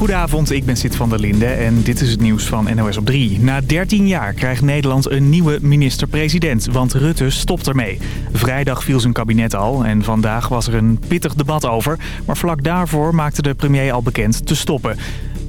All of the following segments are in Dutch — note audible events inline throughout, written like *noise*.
Goedenavond, ik ben Sid van der Linde en dit is het nieuws van NOS op 3. Na 13 jaar krijgt Nederland een nieuwe minister-president, want Rutte stopt ermee. Vrijdag viel zijn kabinet al en vandaag was er een pittig debat over. Maar vlak daarvoor maakte de premier al bekend te stoppen.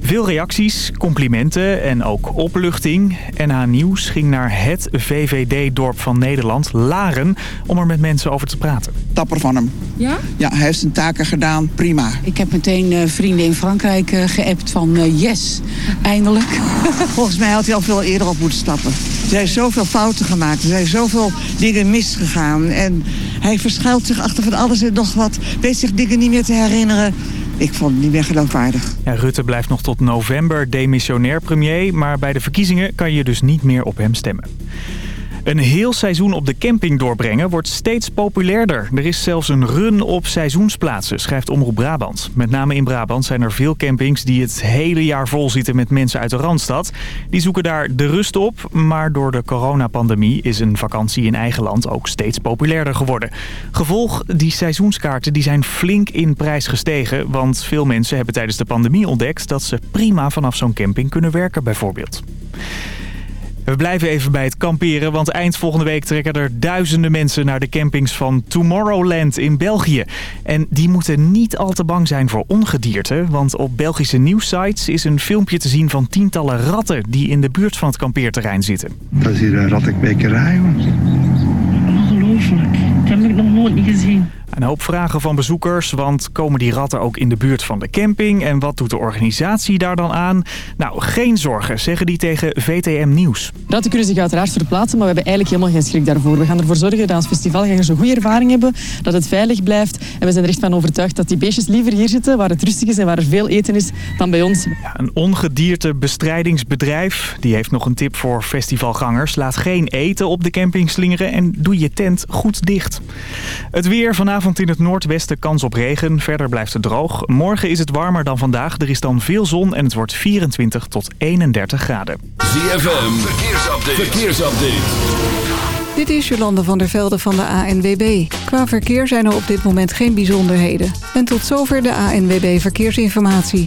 Veel reacties, complimenten en ook opluchting. NH Nieuws ging naar het VVD-dorp van Nederland, Laren, om er met mensen over te praten. Dapper van hem. Ja? Ja, hij heeft zijn taken gedaan. Prima. Ik heb meteen eh, vrienden in Frankrijk uh, geappt van uh, yes, eindelijk. *laughs* Volgens mij had hij al veel eerder op moeten stappen. Er zijn zoveel fouten gemaakt. Er zijn zoveel dingen misgegaan. En hij verschuilt zich achter van alles en nog wat. Weet zich dingen niet meer te herinneren. Ik vond het niet meer geloofwaardig. Ja, Rutte blijft nog tot november demissionair premier... maar bij de verkiezingen kan je dus niet meer op hem stemmen. Een heel seizoen op de camping doorbrengen wordt steeds populairder. Er is zelfs een run op seizoensplaatsen, schrijft Omroep Brabant. Met name in Brabant zijn er veel campings die het hele jaar vol zitten met mensen uit de Randstad. Die zoeken daar de rust op, maar door de coronapandemie is een vakantie in eigen land ook steeds populairder geworden. Gevolg, die seizoenskaarten die zijn flink in prijs gestegen, want veel mensen hebben tijdens de pandemie ontdekt dat ze prima vanaf zo'n camping kunnen werken bijvoorbeeld. We blijven even bij het kamperen, want eind volgende week trekken er duizenden mensen naar de campings van Tomorrowland in België. En die moeten niet al te bang zijn voor ongedierte, want op Belgische nieuwsites is een filmpje te zien van tientallen ratten die in de buurt van het kampeerterrein zitten. Dat is hier een rattenkwekerij, Ongelooflijk. Dat heb ik nog nooit niet gezien. Een hoop vragen van bezoekers, want komen die ratten ook in de buurt van de camping? En wat doet de organisatie daar dan aan? Nou, geen zorgen, zeggen die tegen VTM Nieuws. Ratten kunnen zich uiteraard verplaatsen, maar we hebben eigenlijk helemaal geen schrik daarvoor. We gaan ervoor zorgen dat ons festivalgangers een goede ervaring hebben, dat het veilig blijft. En we zijn er echt van overtuigd dat die beestjes liever hier zitten, waar het rustig is en waar er veel eten is, dan bij ons. Ja, een ongediertebestrijdingsbedrijf, die heeft nog een tip voor festivalgangers. Laat geen eten op de camping slingeren en doe je tent goed dicht. Het weer vanavond Vanavond in het noordwesten kans op regen. Verder blijft het droog. Morgen is het warmer dan vandaag. Er is dan veel zon en het wordt 24 tot 31 graden. ZFM, verkeersupdate. verkeersupdate. Dit is Jolande van der Velde van de ANWB. Qua verkeer zijn er op dit moment geen bijzonderheden. En tot zover de ANWB Verkeersinformatie.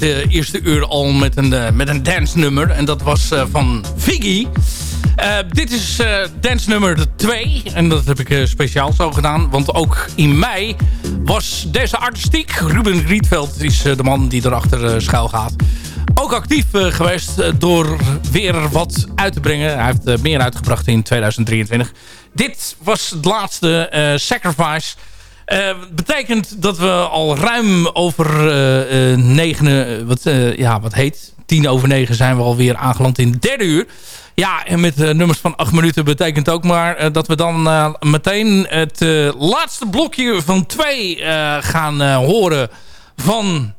Het eerste uur al met een, met een dance nummer. En dat was van Figgy. dit is dance nummer 2. En dat heb ik speciaal zo gedaan. Want ook in mei was deze artistiek. Ruben Rietveld is de man die erachter schuil gaat ook actief geweest door weer wat uit te brengen. Hij heeft meer uitgebracht in 2023. Dit was het laatste Sacrifice. Uh, betekent dat we al ruim over uh, negen, wat, ja, wat heet, tien over negen zijn we alweer aangeland in het derde uur. Ja, en met nummers van acht minuten betekent ook maar dat we dan meteen het laatste blokje van twee gaan horen van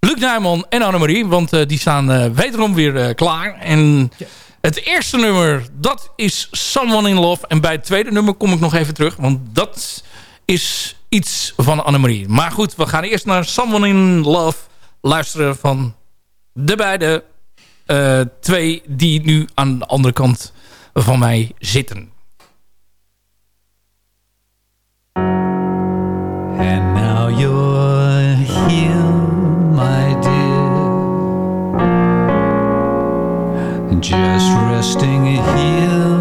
Luc Nijman en Annemarie. Want die staan wederom weer klaar. En het eerste nummer, dat is Someone in Love. En bij het tweede nummer kom ik nog even terug. Want dat is iets van Annemarie. Maar goed, we gaan eerst naar Someone in Love luisteren van de beide uh, twee die nu aan de andere kant van mij zitten. And now you're here, my dear Just resting here,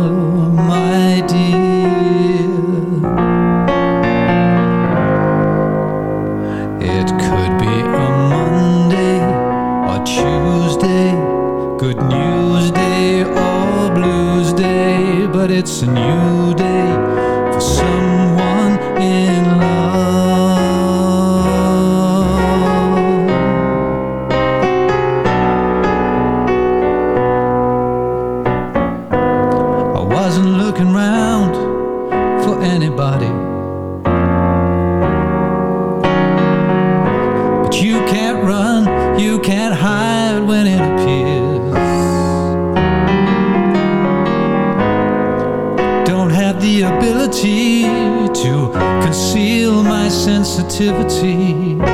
it's a you to conceal my sensitivity.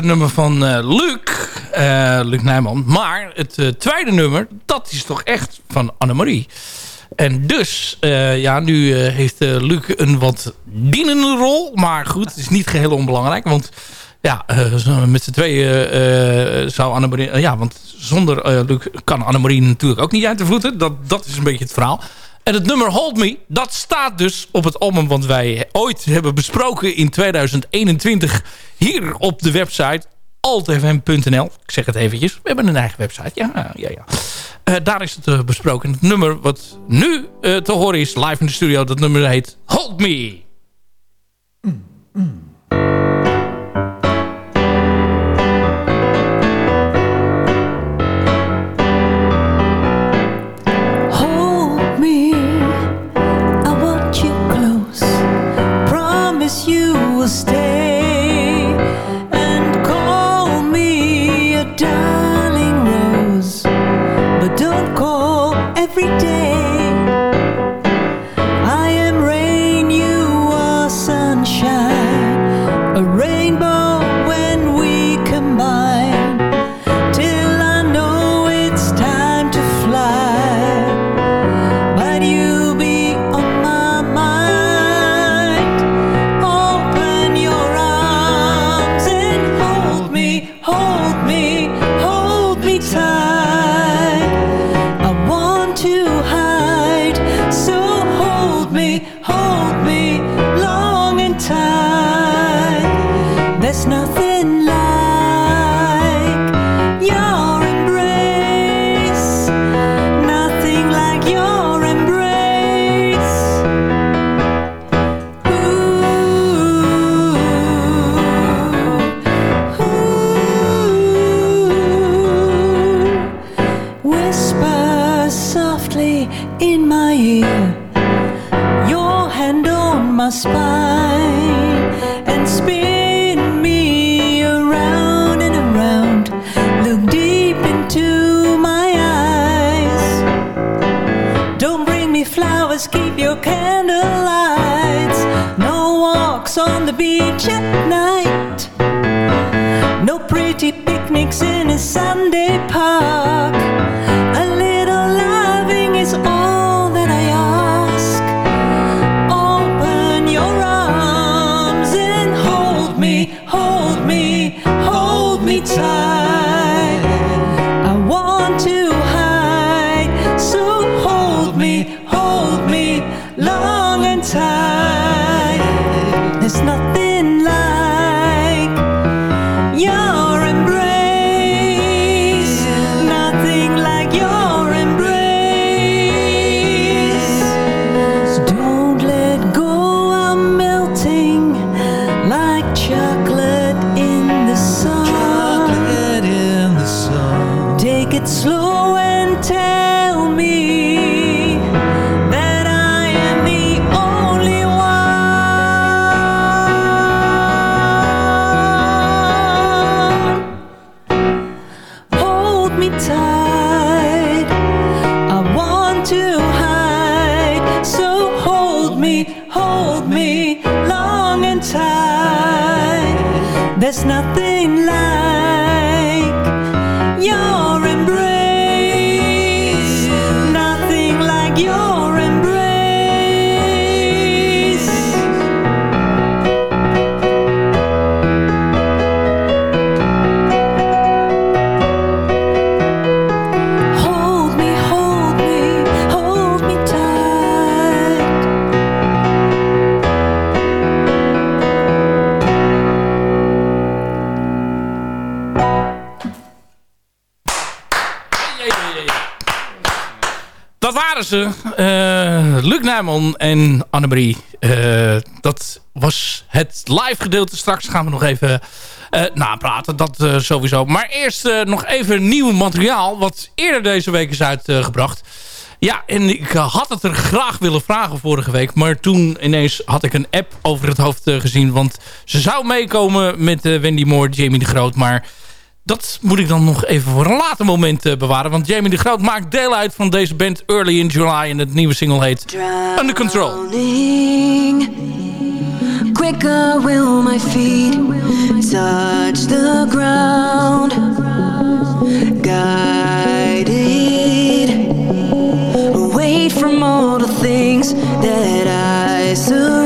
Nummer van uh, Luc. Uh, Luc Nijman. Maar het tweede nummer, dat is toch echt van Annemarie. En dus, ja, nu heeft Luc een wat dienende rol. Maar goed, het is niet geheel onbelangrijk. Want ja, met z'n tweeën zou Annemarie... ja, want zonder Luc kan Annemarie natuurlijk ook niet uit de voeten. Dat, dat is een beetje het verhaal. En het nummer Hold Me, dat staat dus op het album... wat wij ooit hebben besproken in 2021... hier op de website altfm.nl. Ik zeg het eventjes. We hebben een eigen website. Ja, ja, ja. Uh, daar is het uh, besproken. Het nummer wat nu uh, te horen is live in de studio... dat nummer heet Hold Me. Mm, mm. Luc Nijman en Annemarie. Uh, dat was het live gedeelte. Straks gaan we nog even uh, napraten. Dat sowieso. Maar eerst nog even nieuw materiaal. Wat eerder deze week is uitgebracht. Ja, en ik had het er graag willen vragen vorige week. Maar toen ineens had ik een app over het hoofd gezien. Want ze zou meekomen met Wendy Moore, Jamie de Groot. Maar dat moet ik dan nog even voor een later moment eh, bewaren. Want Jamie de Groot maakt deel uit van deze band Early in July. En het nieuwe single heet Under Control. Quicker will my feet the ground. Away from all the things that I.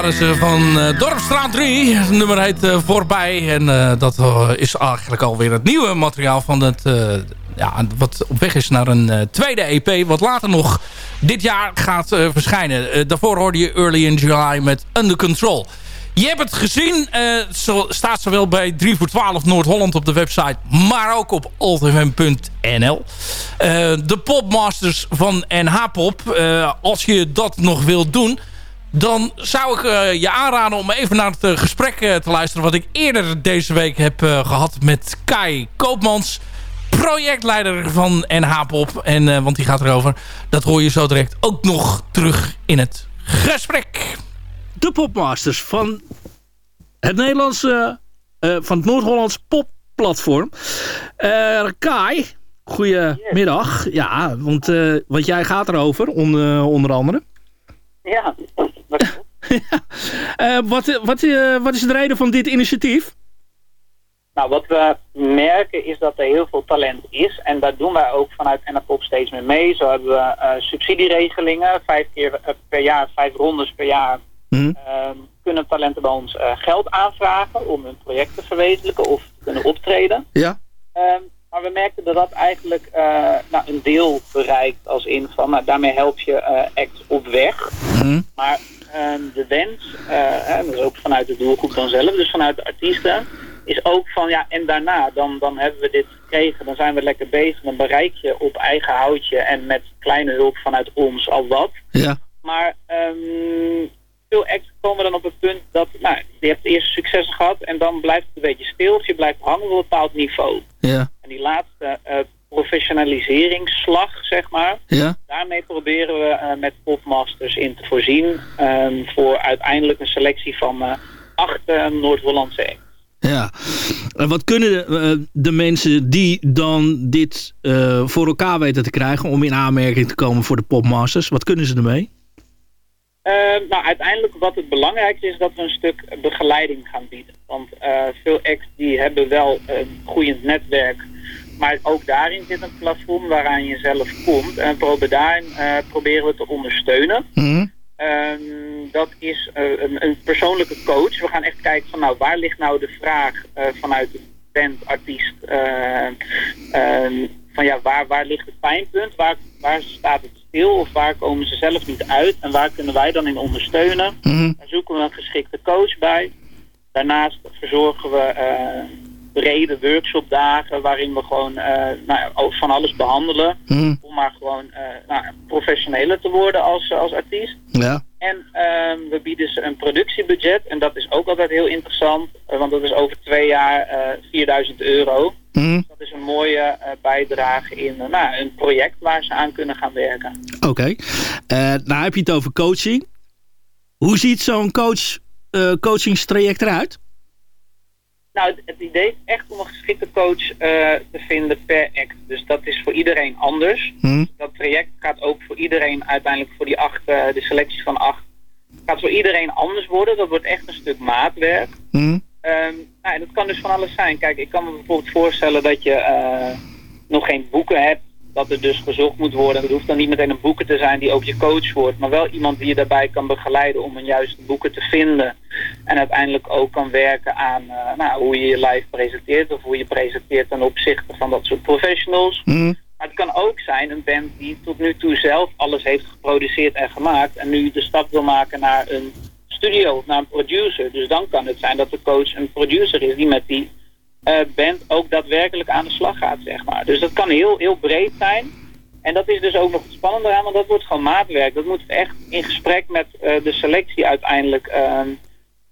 waren ze van eh, Dorpstraat 3. Het nummer heet eh, Voorbij. En eh, dat is eigenlijk alweer het nieuwe materiaal van het... ja, wat op weg is naar een tweede EP. Wat later nog dit jaar gaat verschijnen. Daarvoor hoorde je Early in July met Under Control. Je hebt het gezien. staat zowel bij 3 voor 12 Noord-Holland op de website. Maar ook op altfm.nl. De popmasters van NH Pop. Als je dat nog wilt doen dan zou ik eh, je aanraden om even naar het eh, gesprek eh, te luisteren... wat ik eerder deze week heb eh, gehad met Kai Koopmans... projectleider van NH Pop. En, eh, want die gaat erover. Dat hoor je zo direct ook nog terug in het gesprek. De popmasters van het Nederlandse... eh, van het Noord-Hollands popplatform. Eh Kai, goedemiddag. Ja, want, eh, want jij gaat erover, on- onder andere. Ja, *laughs* Eh, wat, wat, eh, wat is de reden van dit initiatief? nou wat we merken is dat er heel veel talent is. En daar doen wij ook vanuit NAPOP steeds meer mee. Zo hebben we eh, subsidieregelingen. Vijf keer eh, per jaar, vijf rondes per jaar. ehm, kunnen talenten bij ons eh, geld aanvragen om hun project te verwezenlijken of te kunnen optreden. Ja. Ehm, maar we merkten dat dat eigenlijk eh, nou, een deel bereikt als in van, nou, daarmee help je eh acts op weg. Maar ehm, de wens, eh, en dat is ook vanuit de doelgroep dan zelf, dus vanuit de artiesten, is ook van ja, en daarna, dan, dan hebben we dit gekregen, dan zijn we lekker bezig, dan bereik je op eigen houtje en met kleine hulp vanuit ons al wat. Ja. Maar ehm, veel acts komen dan op het punt dat, nou, je hebt eerst successen gehad en dan blijft het een beetje stil, of je blijft hangen op een bepaald niveau. Ja. En die laatste eh, professionaliseringsslag, zeg maar, Ja. daarmee proberen we eh, met popmasters in te voorzien ehm, voor uiteindelijk een selectie van eh, acht eh, Noord-Hollandse acts. Ja. En wat kunnen de, de mensen die dan dit voor elkaar weten te krijgen... om in aanmerking te komen voor de popmasters? Wat kunnen ze ermee? Eh, nou, uiteindelijk wat het belangrijkste is dat we een stuk begeleiding gaan bieden. Want veel acts die hebben wel een groeiend netwerk, maar ook daarin zit een platform waaraan je zelf komt. En daarin eh, proberen we te ondersteunen. Ehm, dat is eh, een, een persoonlijke coach. We gaan echt kijken van nou, waar ligt nou de vraag eh, vanuit de band, artiest, eh, ehm, van ja, waar, waar ligt het pijnpunt? Waar, waar staat het stil of waar komen ze zelf niet uit? En waar kunnen wij dan in ondersteunen? Daar zoeken we een geschikte coach bij. Daarnaast verzorgen we brede workshopdagen waarin we gewoon eh, nou, ook van alles behandelen. Om maar gewoon eh, nou, professioneler te worden als, als artiest. Ja. En ehm, we bieden ze een productiebudget. En dat is ook altijd heel interessant. eh, want dat is over twee jaar eh 4000 euro. Dat is een mooie eh, bijdrage in eh, nou, een project waar ze aan kunnen gaan werken. Oké. Eh, nou heb je het over coaching. Hoe ziet zo'n coach, eh, coachingstraject eruit? Nou, het, het idee is echt om een geschikte coach eh, te vinden per act. Dus dat is voor iedereen anders. Dat traject gaat ook voor iedereen uiteindelijk voor die acht, eh, de selectie van acht, gaat voor iedereen anders worden. Dat wordt echt een stuk maatwerk. Ehm, nou, en dat kan dus van alles zijn. Kijk, ik kan me bijvoorbeeld voorstellen dat je eh, nog geen boeken hebt. Dat er dus gezocht moet worden. Het hoeft dan niet meteen een boeken te zijn die ook je coach wordt. Maar wel iemand die je daarbij kan begeleiden om een juiste boeken te vinden. En uiteindelijk ook kan werken aan eh, nou, hoe je je live presenteert. Of hoe je presenteert ten opzichte van dat soort professionals. Maar het kan ook zijn een band die tot nu toe zelf alles heeft geproduceerd en gemaakt. En nu de stap wil maken naar een studio of naar een producer. Dus dan kan het zijn dat de coach een producer is die met die eh, band ook daadwerkelijk aan de slag gaat, zeg maar. Dus dat kan heel, heel breed zijn. En dat is dus ook nog het spannende aan, want dat wordt gewoon maatwerk. Dat moet echt in gesprek met eh, de selectie uiteindelijk... ehm,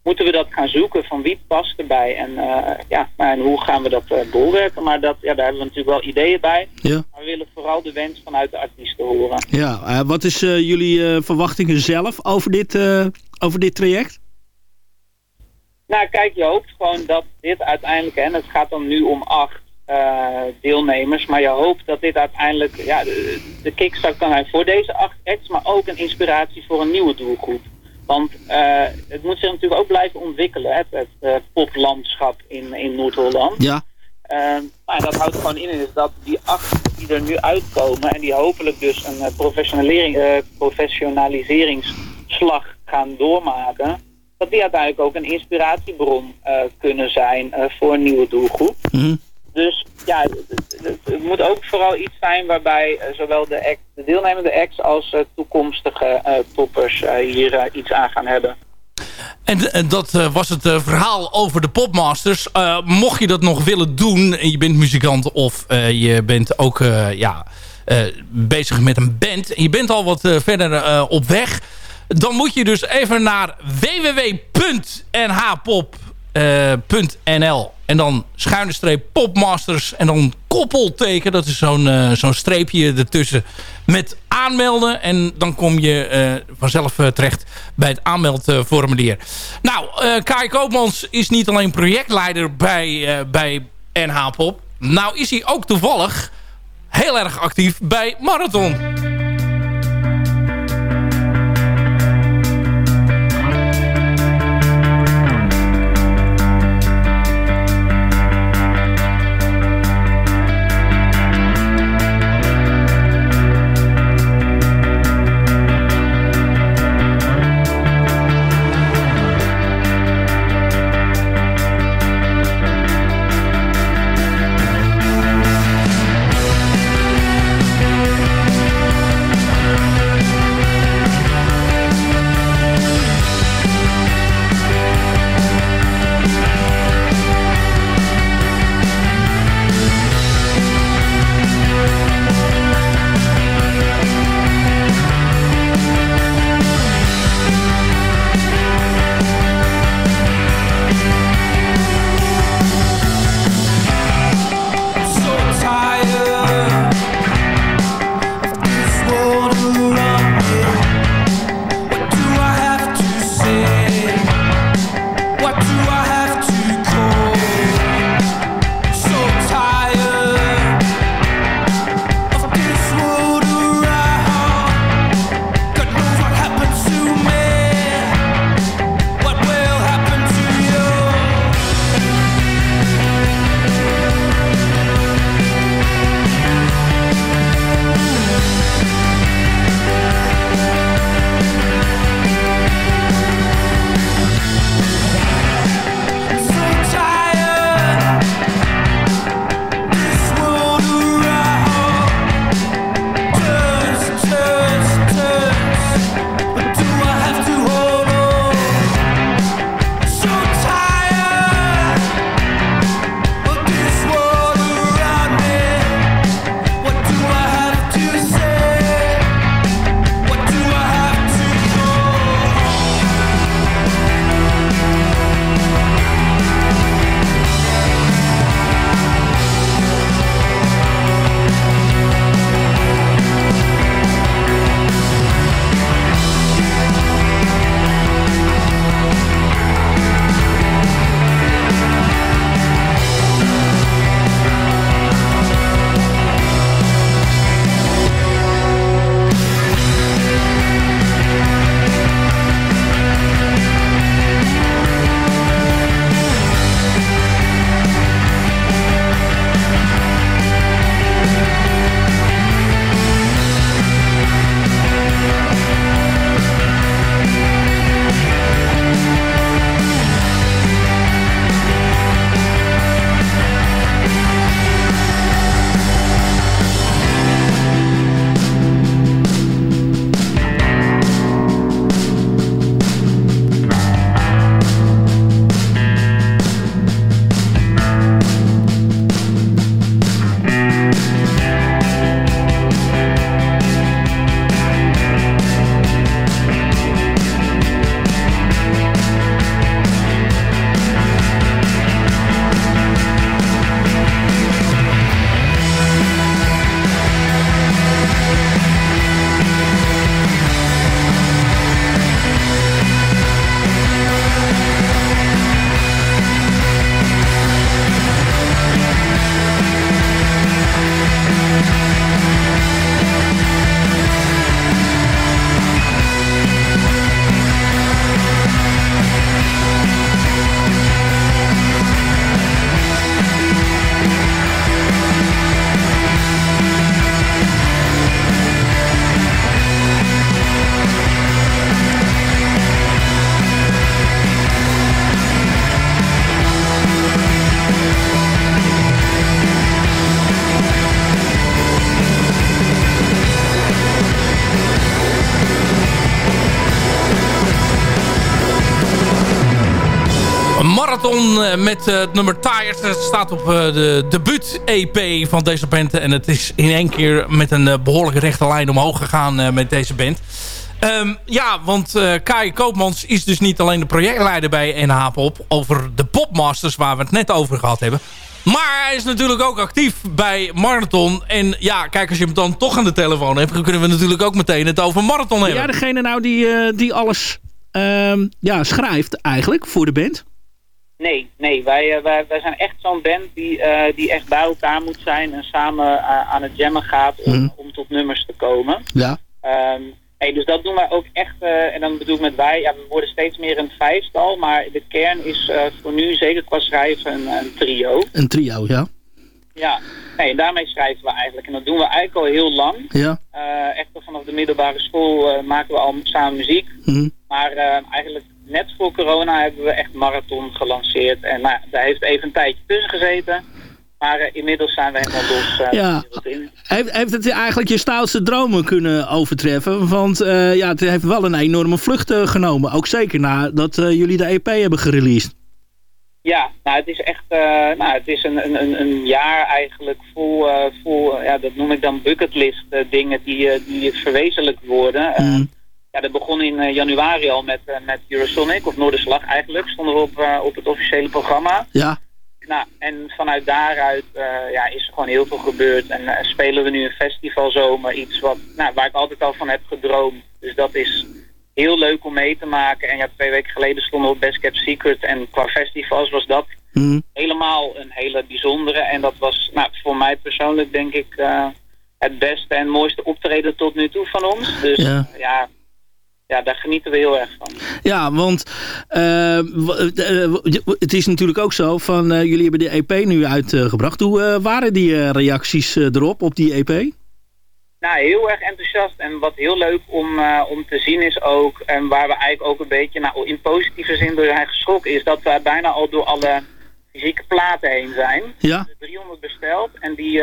moeten we dat gaan zoeken van wie past erbij en, eh, ja, en hoe gaan we dat eh bolwerken. Maar dat, ja, daar hebben we natuurlijk wel ideeën bij. Ja. Maar we willen vooral de wens vanuit de artiesten horen. Ja, wat is jullie verwachtingen zelf over dit, over dit traject? Nou, kijk, je hoopt gewoon dat dit uiteindelijk, en het gaat dan nu om acht eh, deelnemers, maar je hoopt dat dit uiteindelijk ja, de, de kickstart kan zijn voor deze acht acts, maar ook een inspiratie voor een nieuwe doelgroep. Want eh, het moet zich natuurlijk ook blijven ontwikkelen, hè, het, eh, poplandschap in, in Noord-Holland. Ja. Ehm, nou, dat houdt gewoon in is dat die acht die er nu uitkomen en die hopelijk dus een professionalisering, professionaliseringsslag gaan doormaken, dat die uiteindelijk ook een inspiratiebron eh, kunnen zijn eh, voor een nieuwe doelgroep. Dus ja, het, moet ook vooral iets zijn waarbij eh, zowel de, act, de deelnemende acts als toekomstige toppers hier iets aan gaan hebben. En, en dat was het verhaal over de Popmasters. Mocht je dat nog willen doen, en je bent muzikant of je bent ook ja, bezig met een band... en je bent al wat verder op weg... dan moet je dus even naar www.nhpop.nl en dan schuine streep popmasters en dan koppelteken. Dat is zo'n eh, zo'n streepje ertussen met aanmelden. En dan kom je eh, vanzelf eh, terecht bij het aanmeldformulier. Nou, eh Kai Koopmans is niet alleen projectleider bij, eh, bij NH Pop. Nou is hij ook toevallig heel erg actief bij Marathon. Eh, met eh, het nummer Tired. Het staat op uh, de debuut-EP van deze band. En het is in één keer met een behoorlijke rechte lijn omhoog gegaan met deze band. Um, ja, want Kai Koopmans is dus niet alleen de projectleider bij NH Pop... over de Popmasters waar we het net over gehad hebben... Maar hij is natuurlijk ook actief bij Marathon. En ja, kijk, als je hem dan toch aan de telefoon hebt... dan kunnen we natuurlijk ook meteen het over Marathon hebben. Ja, degene nou die, uh, die alles uh, ja, schrijft eigenlijk voor de band? Nee, nee. Wij, uh, wij, wij zijn echt zo'n band die, uh, die echt bij elkaar moet zijn... en samen aan het jammen gaat om, mm. om tot nummers te komen. Ja. Um, Hey, dus dat doen wij ook echt, uh, en dan bedoel ik met wij, ja, we worden steeds meer een vijfstal, maar de kern is voor nu zeker qua schrijven een, een, trio. Een trio, ja. Ja, nee, en daarmee schrijven we eigenlijk. En dat doen we eigenlijk al heel lang. Ja. Echt vanaf de middelbare school maken we al samen muziek. Mm. Maar eigenlijk net voor corona hebben we echt Marathon gelanceerd. En nou, daar heeft even een tijdje tussen gezeten. Maar uh, inmiddels zijn we helemaal los. Uh, ja. Heeft, heeft het eigenlijk je stoutste dromen kunnen overtreffen? Want uh, ja, het heeft wel een enorme vlucht genomen. Ook zeker nadat jullie de EP hebben gereleased. Ja, nou het is echt nou, het is een, een, een jaar eigenlijk vol, vol ja, dat noem ik dan bucketlist dingen die, die verwezenlijkt worden. Mm. Ja, dat begon in januari al met, met Eurosonic, of Noorderslag eigenlijk, stonden we op, op het officiële programma. Ja. Nou, en vanuit daaruit uh, ja, is er gewoon heel veel gebeurd. En uh, spelen we nu een festivalzomer. Iets wat, nou, waar ik altijd al van heb gedroomd. Dus dat is heel leuk om mee te maken. En ja, twee weken geleden stonden we op Best Kept Secret. En qua festivals was dat mm. helemaal een hele bijzondere. En dat was nou, voor mij persoonlijk denk ik uh, het beste en mooiste optreden tot nu toe van ons. Dus ja, ja ja, daar genieten we heel erg van. Ja, want uh, het is natuurlijk ook zo van uh, jullie hebben de EP nu uitgebracht. Hoe uh, waren die reacties erop, op die EP? Nou, heel erg enthousiast. En wat heel leuk om, om te zien is ook, en waar we eigenlijk ook een beetje nou, in positieve zin door zijn geschrokken, is dat we bijna al door alle fysieke platen heen zijn. Ja. 300 besteld. En die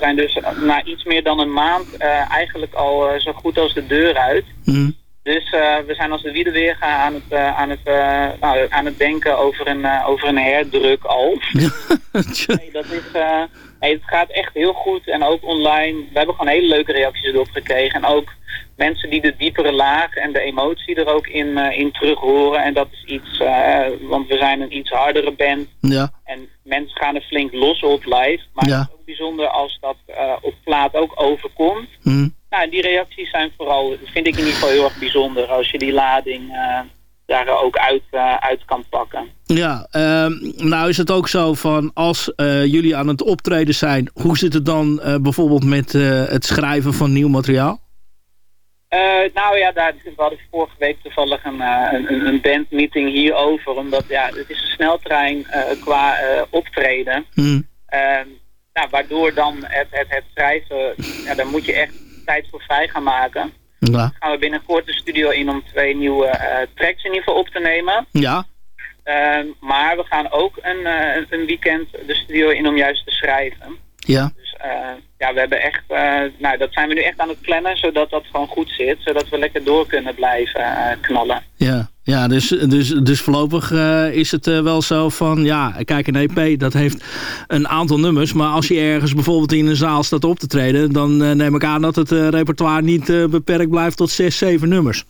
zijn dus na iets meer dan een maand eigenlijk al zo goed als de deur uit. Mm. Dus uh, we zijn als de wielen weer gaan aan het, uh, aan, het, uh, nou, aan het denken over een, over een herdruk al. *laughs* nee, dat is, hey, het gaat echt heel goed en ook online. We hebben gewoon hele leuke reacties erop gekregen. En ook mensen die de diepere laag en de emotie er ook in, in terug horen. En dat is iets, want we zijn een iets hardere band. Ja. En mensen gaan er flink los op live. Maar ja. het is ook bijzonder als dat op plaat ook overkomt. Mm. Nou, die reacties zijn vooral, vind ik in ieder geval heel erg bijzonder als je die lading uh, daar ook uit, uh, uit kan pakken. Ja, uh, nou is het ook zo van als uh, jullie aan het optreden zijn, hoe zit het dan bijvoorbeeld met het schrijven van nieuw materiaal? nou ja, daar, we hadden vorige week toevallig een, een, een bandmeeting hierover, omdat ja, het is een sneltrein qua optreden. Hmm. nou, waardoor dan het, het, het schrijven, ja, daar moet je echt tijd voor vrij gaan maken. Ja. Dan gaan we binnenkort de studio in om twee nieuwe uh, tracks in ieder geval op te nemen. Ja. Uh, maar we gaan ook een, uh, een weekend de studio in om juist te schrijven. Ja. Dus ja, we hebben echt, nou dat zijn we nu echt aan het plannen, zodat dat gewoon goed zit. Zodat we lekker door kunnen blijven knallen. Ja. Ja, dus, dus, dus voorlopig is het wel zo van... Ja, kijk, een EP, dat heeft een aantal nummers. Maar als je ergens bijvoorbeeld in een zaal staat op te treden... dan neem ik aan dat het repertoire niet beperkt blijft tot zes, zeven nummers.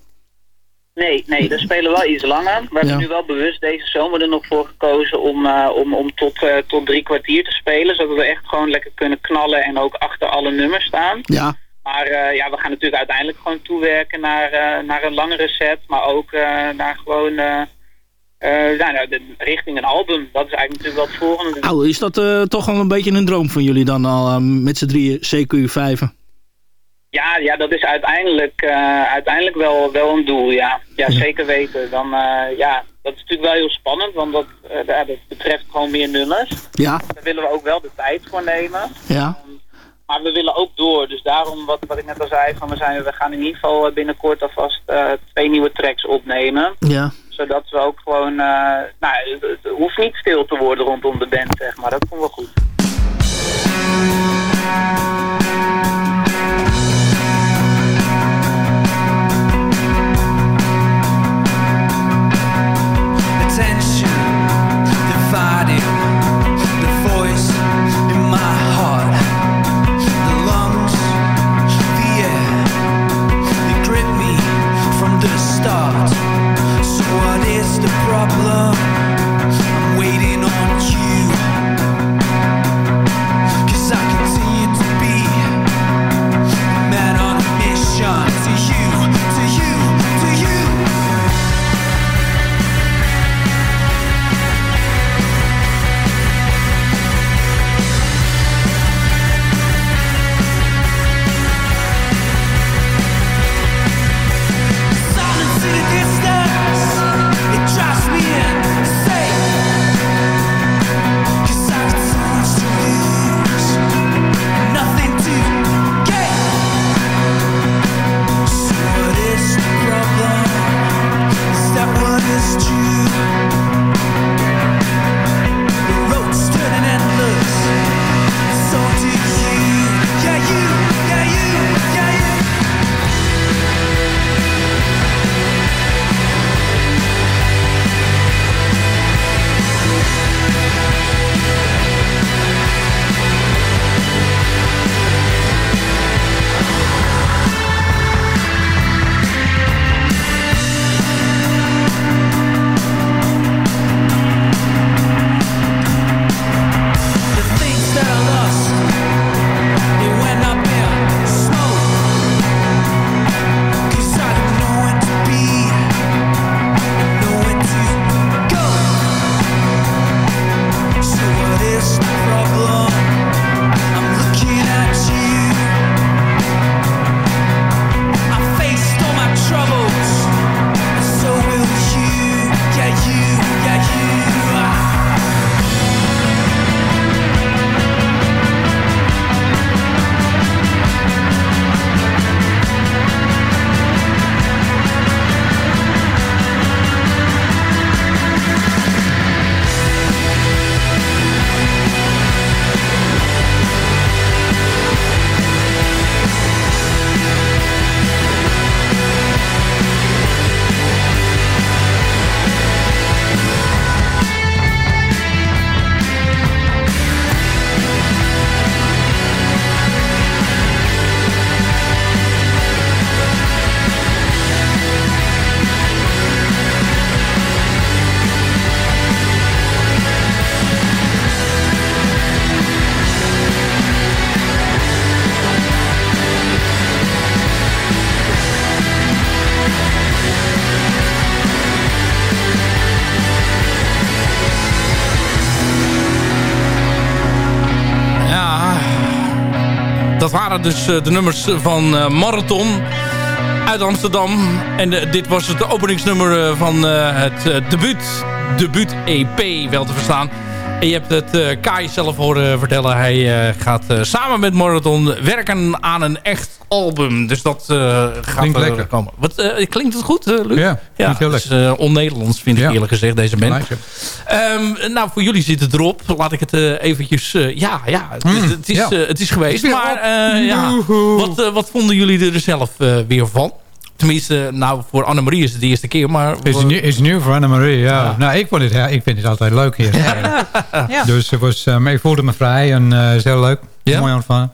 Nee, nee, dat spelen we wel iets langer. We hebben Ja. nu wel bewust deze zomer er nog voor gekozen om, om, om tot, tot drie kwartier te spelen. Zodat we echt gewoon lekker kunnen knallen en ook achter alle nummers staan. Ja. Maar uh, ja, we gaan natuurlijk uiteindelijk gewoon toewerken naar, naar een langere set. Maar ook naar gewoon nou, de, richting een album. Dat is eigenlijk natuurlijk wel het volgende. Oh, is dat toch al een beetje een droom van jullie dan al met z'n drieën, CQ 5? Ja, ja, dat is uiteindelijk, uiteindelijk wel, wel een doel, ja. Ja, zeker weten. Dan, ja, dat is natuurlijk wel heel spannend, want dat, dat betreft gewoon meer nummers. Ja. Daar willen we ook wel de tijd voor nemen. Ja. Maar we willen ook door. Dus daarom, wat, wat ik net al zei, van we, zijn, we gaan in ieder geval binnenkort alvast twee nieuwe tracks opnemen. Ja. Zodat we ook gewoon, nou, het, het, hoeft niet stil te worden rondom de band, zeg maar. Dat vonden we goed. Dus eh, de nummers van eh, Marathon uit Amsterdam. En eh, dit was het openingsnummer van het debuut, debuut EP wel te verstaan. En je hebt het eh, Kai zelf horen vertellen. Hij eh, gaat eh, samen met Marathon werken aan een echt album. Dus dat gaat Klinkt er lekker. komen. Wat, klinkt het goed, Luc? Ja, klinkt heel het is on-Nederlands, vind ik eerlijk gezegd, deze band. Gelijk, Ehm, nou, voor jullie zit het erop. Laat ik het eventjes... ja, ja, het, is- het, is, ja. het is geweest. Maar ja, wat, wat vonden jullie er zelf weer van? Tenminste, nou, voor Annemarie is het de eerste keer. Maar Is nieuw, is nieuw voor Annemarie, ja. Nou, ik, vond het, ja, ik vind het altijd leuk hier. *laughs* Ja. Dus het was, eh, maar ik voelde me vrij en eh het is heel leuk. Mooi ontvangen.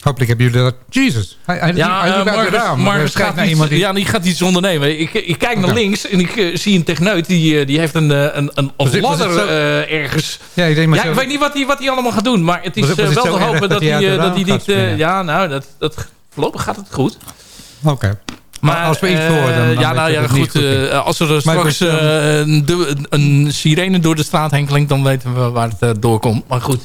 Hopelijk hebben jullie dat... Jesus, hij, hij, Ja, hij eh, doet uit het Marcus, raam. Marcus Kijk gaat naar iets, iemand die... ja, die gaat iets ondernemen. Ik, ik kijk naar links en ik eh, zie een techneut. Die, eh, die heeft een, eh, een, een, Was was ladder eh, ergens. Ja, ik denk maar Ja, zo- ik weet niet wat hij wat hij allemaal gaat doen. Maar het is Was eh, wel te hopen dat hij eh, dat hij dit... eh, ja, nou, dat, dat, voorlopig gaat het goed. Oké. Maar als we iets eh, horen, dan, dan ja, nou ja, dat het niet goed. is. eh, als er Maar straks eh, een, een sirene door de straat heen klinkt, dan weten we waar het doorkomt. Maar goed.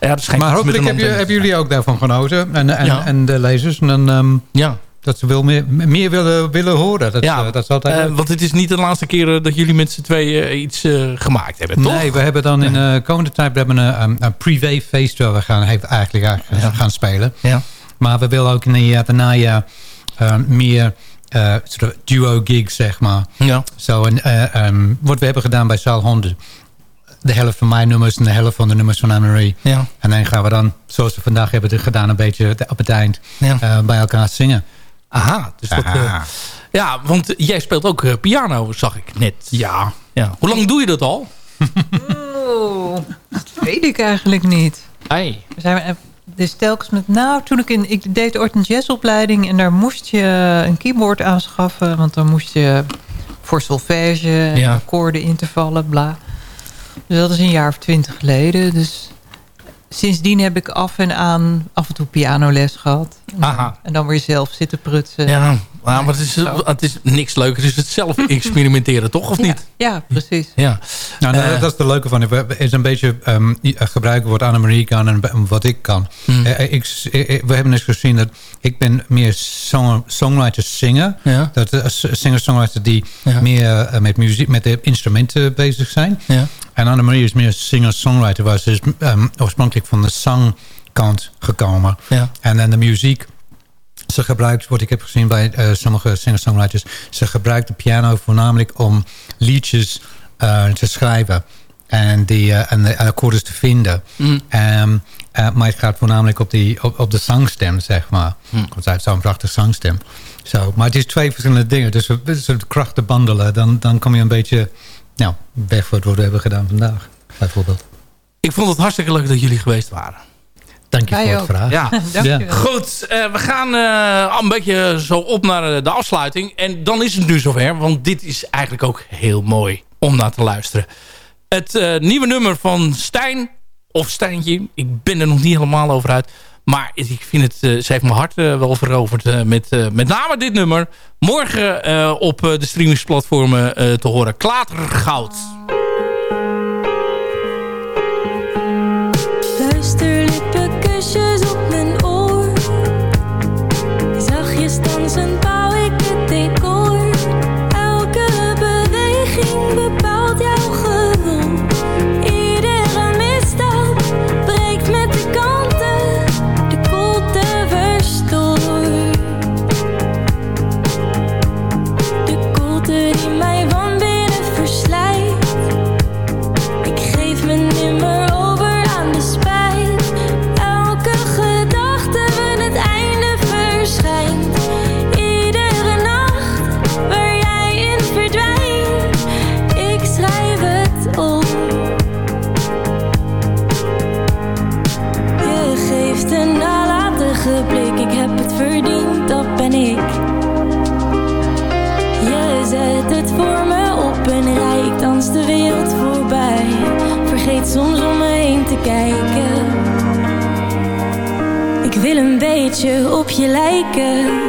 Ja, dat schijnt Maar hopelijk heb je, hebben jullie ook daarvan genoten. En, en, Ja. en de lezers. En dan, ehm, Ja. Dat ze wel meer, meer willen, willen horen. Dat, Ja, dat is altijd want het is niet de laatste keer dat jullie met z'n tweeën iets eh, gemaakt hebben, toch? Nee, we hebben dan in de komende tijd we hebben een, een, een privé feest waar we gaan, heeft eigenlijk, eigenlijk gaan spelen. Ja. Maar we willen ook in de, het najaar meer eh, soort duo gigs, zeg maar. Ja. Zo, en, eh, ehm, wat we hebben gedaan bij Zaal 100. De helft van mijn nummers en de helft van de nummers van Anne-Marie. Ja. En dan gaan we dan, zoals we vandaag hebben gedaan, een beetje op het eind Ja. eh, bij elkaar zingen. Aha, dus. Aha. ja, want jij speelt ook piano, zag ik net. Ja. ja. Hoe lang doe je dat al? Oh, dat weet ik eigenlijk niet. Hey. We zijn dus telkens met... Nou, toen ik in... Ik deed ooit een jazzopleiding... en daar moest je een keyboard aanschaffen... want dan moest je voor solfège Ja. akkoorden in te vallen, bla. Dus dat is een jaar of twintig geleden. Dus sindsdien heb ik af en aan af en toe pianoles gehad. Aha. En dan weer zelf zitten prutsen. Ja, maar het is, het is niks leuker. is het zelf *laughs* experimenteren, toch? Of niet? Ja, precies. Ja. Nou, nou, Eh, dat is de leuke van. Is een beetje ehm, gebruiken wat Annemarie kan en wat ik kan. Hmm. Eh, ik, ik- we hebben eens gezien dat ik ben meer song, songwriter singer. Ja. Dat uh, singer-songwriter die Ja. meer eh, met muziek, met de instrumenten bezig zijn. Ja. En Annemarie is meer singer-songwriter. Was dus ehm, oorspronkelijk van de zangkant gekomen. Ja. En dan de muziek. Ze gebruikt, wat ik heb gezien bij eh, sommige singer-songwriters... ze gebruikt de piano voornamelijk om liedjes eh, te schrijven. En, die, eh, en de akkoorden te vinden. Mm. Ehm, eh, maar het gaat voornamelijk op, die, op, op de zangstem, zeg maar. Mm. Want zij heeft zo'n prachtige zangstem. Zo, maar het is twee verschillende dingen. Dus we het krachten bandelen. Dan, dan kom je een beetje nou, weg voor wat we hebben gedaan vandaag. Bijvoorbeeld. Ik vond het hartstikke leuk dat jullie geweest waren. Dank je Wij voor het ook. vraag. Ja. *laughs* Goed, eh, we gaan eh, al een beetje zo op naar eh, de afsluiting. En dan is het nu zover, want dit is eigenlijk ook heel mooi om naar te luisteren. Het eh, nieuwe nummer van Stijn, of Stijntje, ik ben er nog niet helemaal over uit. Maar ik vind het, eh, ze heeft mijn hart wel veroverd eh, met eh, met name dit nummer. Morgen eh, op eh, de streamingsplatformen eh, te horen. Klatergoud. Verdiend, dat ben ik. Je zet het voor me op een rij, ik dans de wereld voorbij. Vergeet soms om me heen te kijken. Ik wil een beetje op je lijken.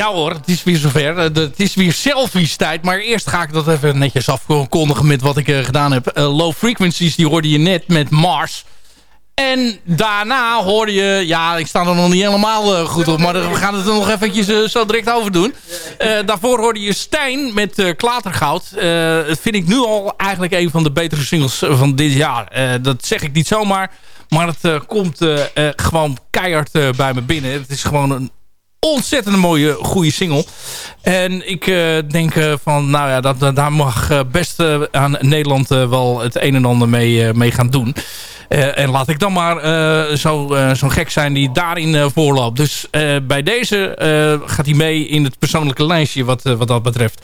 Ja hoor, het is weer zover. Eh, Het is weer selfies tijd. Maar eerst ga ik dat even netjes afkondigen met wat ik eh, gedaan heb. Eh, low frequencies, die hoorde je net met Mars. En daarna hoorde je... Ja, ik sta er nog niet helemaal goed op. Maar we gaan het er nog eventjes zo direct over doen. Daarvoor hoorde je Stijn met Klatergoud. Dat vind ik nu al eigenlijk een van de betere singles van dit jaar. Dat zeg ik niet zomaar. Maar het komt gewoon keihard bij me binnen. Het is gewoon een ontzettend mooie, goede single. En ik eh, denk eh, van, nou ja, dat, daar mag eh, best aan Nederland wel het een en ander mee, mee gaan doen. Eh, en laat ik dan maar eh, zo, eh, zo'n gek zijn die daarin voorloopt. Dus bij deze gaat hij mee in het persoonlijke lijstje wat, wat dat betreft.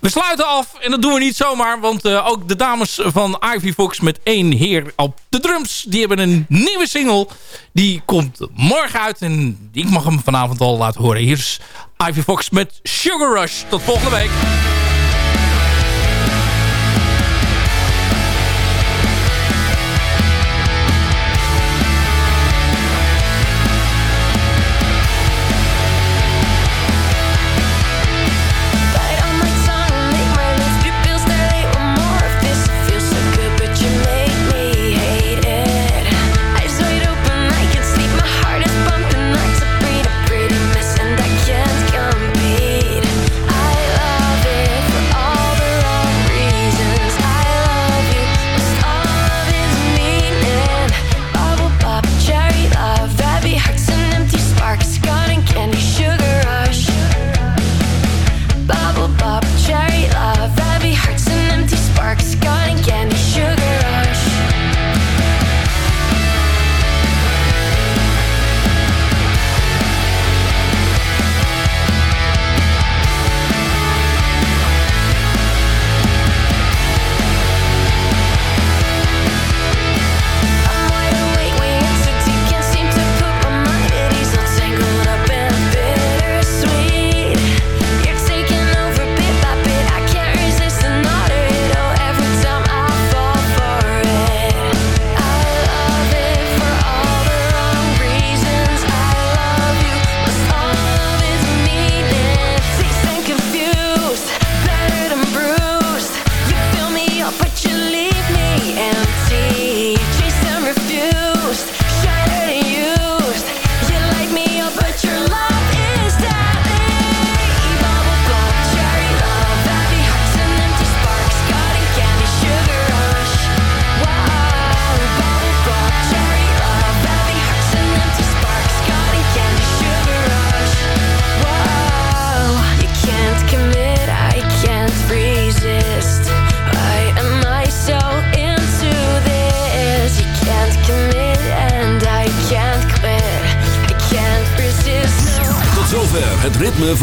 We sluiten af en dat doen we niet zomaar. Want ook de dames van Ivy Fox met één heer op de drums. Die hebben een nieuwe single. Die komt morgen uit. En ik mag hem vanavond al laten horen. Hier is Ivy Fox met Sugar Rush. Tot volgende week.